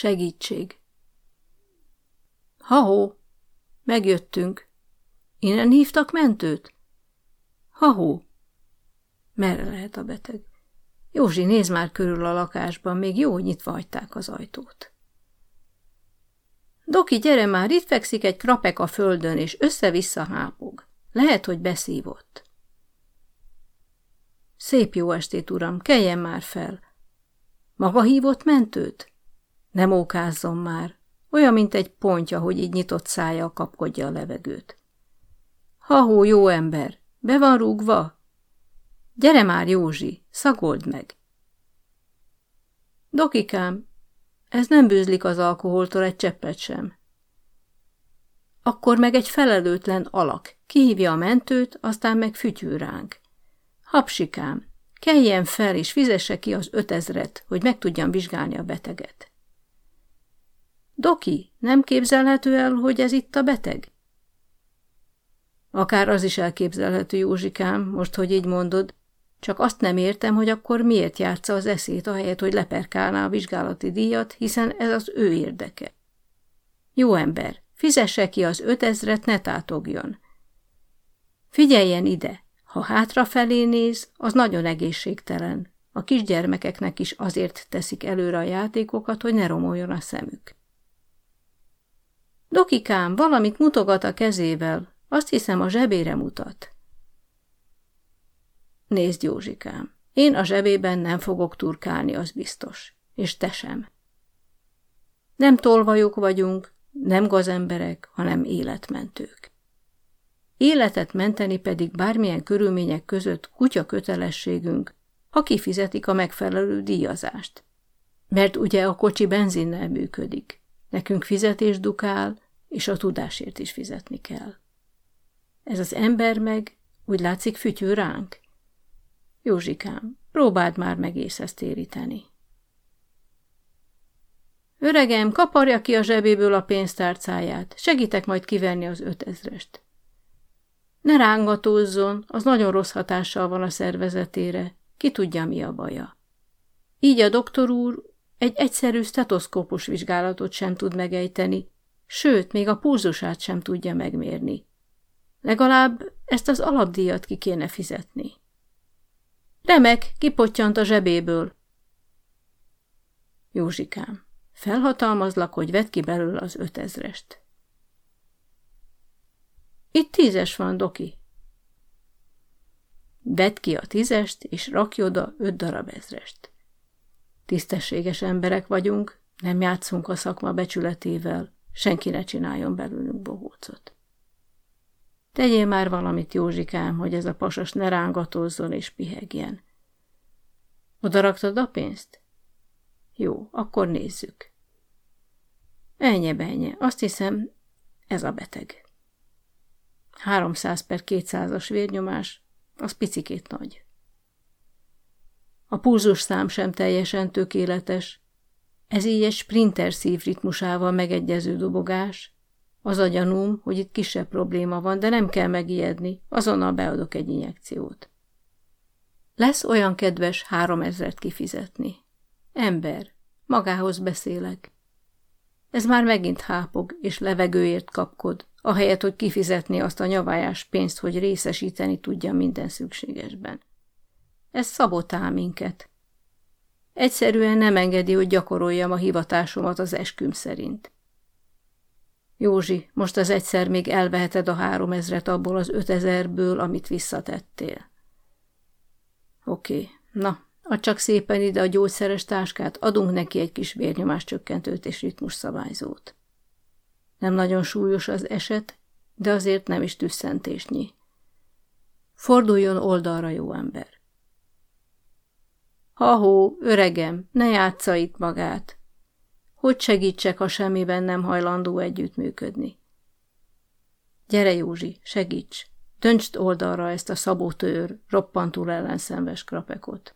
Segítség. Ha-hó, megjöttünk. Innen hívtak mentőt? Ha-hó. Merre lehet a beteg? Józsi, nézd már körül a lakásban, még jó, hogy nyitva hagyták az ajtót. Doki, gyere már, itt fekszik egy krapek a földön, és össze-vissza hápog. Lehet, hogy beszívott. Szép jó estét, uram, keljen már fel. Maga hívott mentőt? Nem ókázzon már. Olyan, mint egy pontja, hogy így nyitott szája kapkodja a levegőt. Ha-hó, jó ember, be van rúgva? Gyere már, Józsi, szagold meg. Dokikám, ez nem bűzlik az alkoholtól egy cseppet sem. Akkor meg egy felelőtlen alak. Kihívja a mentőt, aztán meg fütyül ránk. Hapsikám, keljen fel és fizesse ki az ötezret, hogy meg tudjam vizsgálni a beteget. Doki, nem képzelhető el, hogy ez itt a beteg? Akár az is elképzelhető, Józsikám, most, hogy így mondod, csak azt nem értem, hogy akkor miért játsza az eszét, ahelyett, hogy leperkálná a vizsgálati díjat, hiszen ez az ő érdeke. Jó ember, fizesse ki az ötezret, ne tátogjon. Figyeljen ide, ha hátrafelé néz, az nagyon egészségtelen. A kisgyermekeknek is azért teszik előre a játékokat, hogy ne romoljon a szemük. Dokikám valamit mutogat a kezével, azt hiszem a zsebére mutat. Nézd, Józsikám, én a zsebében nem fogok turkálni, az biztos. És te sem. Nem tolvajok vagyunk, nem gazemberek, hanem életmentők. Életet menteni pedig bármilyen körülmények között kutya kötelességünk, ha kifizetik a megfelelő díjazást. Mert ugye a kocsi benzinnel működik. Nekünk fizetés dukál, és a tudásért is fizetni kell. Ez az ember meg úgy látszik fütyül ránk. Józsikám, próbáld már meg ezt téríteni. Öregem, kaparja ki a zsebéből a pénztárcáját, segítek majd kivenni az ötezrest. Ne rángatózzon, az nagyon rossz hatással van a szervezetére, ki tudja, mi a baja. Így a doktor úr egy egyszerű stetoszkópos vizsgálatot sem tud megejteni, sőt, még a pulzusát sem tudja megmérni. Legalább ezt az alapdíjat ki kéne fizetni. Remek, kipottyant a zsebéből. Józsikám, felhatalmazlak, hogy vedd ki belőle az ötezrest. Itt tízes van, Doki. Vedd ki a tízest, és rakj oda öt darab ezrest. Tisztességes emberek vagyunk, nem játszunk a szakma becsületével, senki ne csináljon belőlünk bohócot. Tegyél már valamit, Józsikám, hogy ez a pasas ne rángatózzon és pihegjen. Oda raktad a pénzt? Jó, akkor nézzük. Ennyi benye, azt hiszem, ez a beteg. 300 per 200-as vérnyomás, az picikét nagy. A pulzus szám sem teljesen tökéletes, ez így egy sprinter szívritmusával megegyező dobogás, az a gyanúm, hogy itt kisebb probléma van, de nem kell megijedni, azonnal beadok egy injekciót. Lesz olyan kedves három ezret kifizetni. Ember, magához beszélek. Ez már megint hápog, és levegőért kapkod, ahelyett, hogy kifizetni azt a nyavájás pénzt, hogy részesíteni tudja minden szükségesben. Ez szabotál minket. Egyszerűen nem engedi, hogy gyakoroljam a hivatásomat az esküm szerint. Józsi, most az egyszer még elveheted a három ezret abból az ötezerből, amit visszatettél. Oké, na, add csak szépen ide a gyógyszeres táskát, adunk neki egy kis vérnyomás csökkentőt és ritmus. Nem nagyon súlyos az eset, de azért nem is tüsszentésnyi. Forduljon oldalra, jó ember. Ha-hó, öregem, ne játsza itt magát. Hogy segítsek, ha semmiben nem hajlandó együttműködni? Gyere, Józsi, segíts! Döntsd oldalra ezt a szabótőr, roppantul ellenszenves krapekot.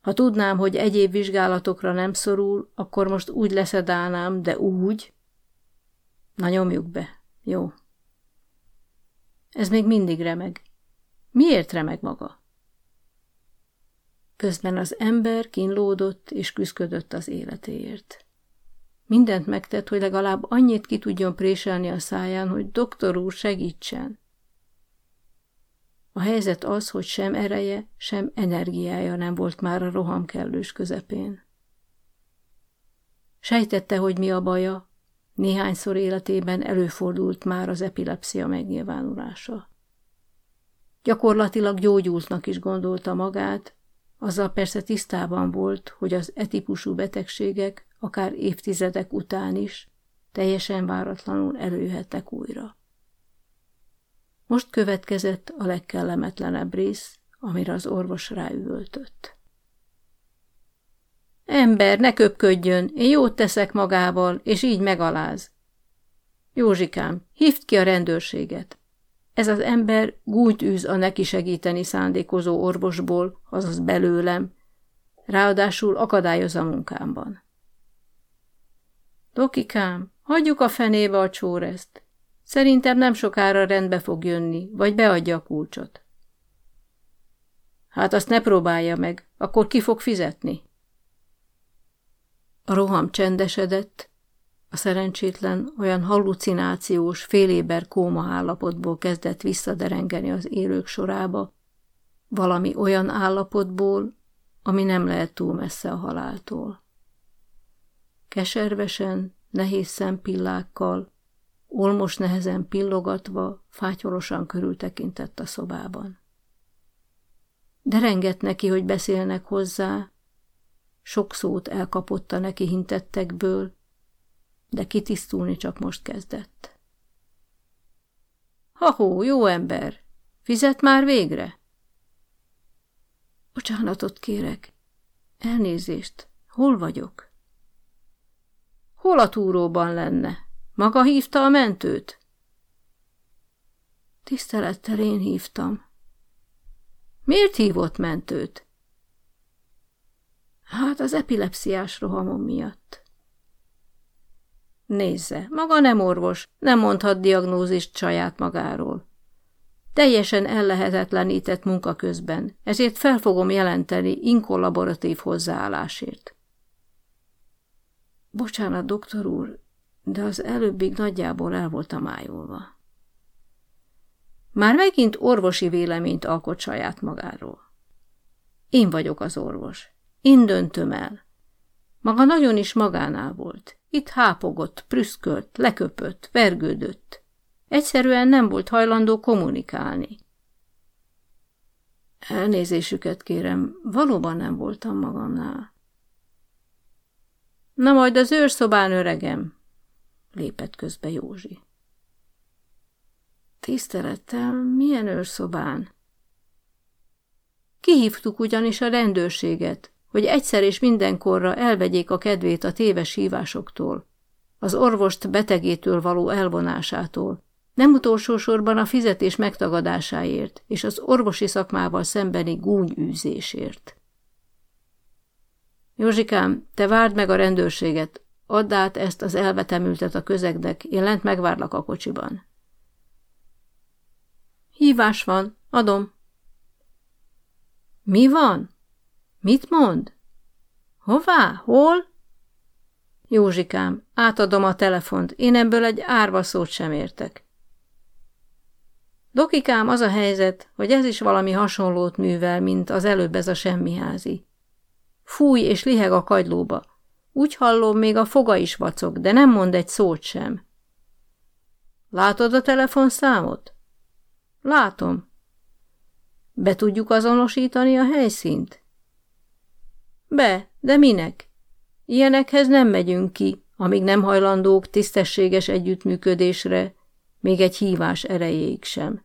Ha tudnám, hogy egyéb vizsgálatokra nem szorul, akkor most úgy leszedálnám, de úgy. Na nyomjuk be. Jó. Ez még mindig remeg. Miért remeg maga? Közben az ember kínlódott és küzdködött az életéért. Mindent megtett, hogy legalább annyit ki tudjon préselni a száján, hogy doktor úr segítsen. A helyzet az, hogy sem ereje, sem energiája nem volt már a roham kellős közepén. Sejtette, hogy mi a baja, néhányszor életében előfordult már az epilepsia megnyilvánulása. Gyakorlatilag gyógyultnak is gondolta magát, azzal persze tisztában volt, hogy az etípusú betegségek akár évtizedek után is teljesen váratlanul előjöhettek újra. Most következett a legkellemetlenebb rész, amire az orvos ráüvöltött. Ember, ne köpködjön, én jót teszek magával, és így megaláz. Józsikám, hívd ki a rendőrséget. Ez az ember gúnyt űz a neki segíteni szándékozó orvosból, azaz belőlem, ráadásul akadályoz a munkámban. Dokikám, hagyjuk a fenébe a csóreszt. Szerintem nem sokára rendbe fog jönni, vagy beadja a kulcsot. Hát azt ne próbálja meg, akkor ki fog fizetni? A roham csendesedett, a szerencsétlen olyan hallucinációs, féléber kóma állapotból kezdett visszaderengeni az élők sorába, valami olyan állapotból, ami nem lehet túl messze a haláltól. Keservesen, nehéz szempillákkal, olmos nehezen pillogatva, fátyolosan körültekintett a szobában. Derengett neki, hogy beszélnek hozzá, sok szót elkapott a neki hintettekből, de kitisztulni csak most kezdett. Ha-hó, jó ember, fizet már végre? Bocsánatot kérek. Elnézést, hol vagyok? Hol a túróban lenne? Maga hívta a mentőt? Tisztelettel én hívtam. Miért hívott mentőt? Hát az epilepsziás rohamom miatt. Nézze, maga nem orvos, nem mondhat diagnózist saját magáról. Teljesen ellehetetlenített munka közben, ezért fel fogom jelenteni inkollaboratív hozzáállásért. Bocsánat, doktor úr, de az előbbig nagyjából el voltam ájulva. Már megint orvosi véleményt alkot saját magáról. Én vagyok az orvos. Én döntöm el. Maga nagyon is magánál volt. Itt hápogott, prüszkölt, leköpött, vergődött. Egyszerűen nem volt hajlandó kommunikálni. Elnézésüket kérem, valóban nem voltam magamnál. Na majd az őrszobán öregem, lépett közbe Józsi. Tisztelettel, milyen őrszobán? Kihívtuk ugyanis a rendőrséget, hogy egyszer és mindenkorra elvegyék a kedvét a téves hívásoktól, az orvost betegétől való elvonásától, nem utolsó sorban a fizetés megtagadásáért és az orvosi szakmával szembeni gúnyűzésért. Józsikám, te várd meg a rendőrséget, add át ezt az elvetemültet a közegnek, én lent megvárlak a kocsiban. Hívás van, adom. Mi van? Mit mond? Hová? Hol? Józsikám, átadom a telefont, én ebből egy árva szót sem értek. Dokikám, az a helyzet, hogy ez is valami hasonlót művel, mint az előbb ez a semmiházi. Fúj és liheg a kagylóba. Úgy hallom, még a foga is vacog, de nem mond egy szót sem. Látod a telefonszámot? Látom. Be tudjuk azonosítani a helyszínt? Be, de minek? Ilyenekhez nem megyünk ki, amíg nem hajlandók tisztességes együttműködésre, még egy hívás erejéig sem.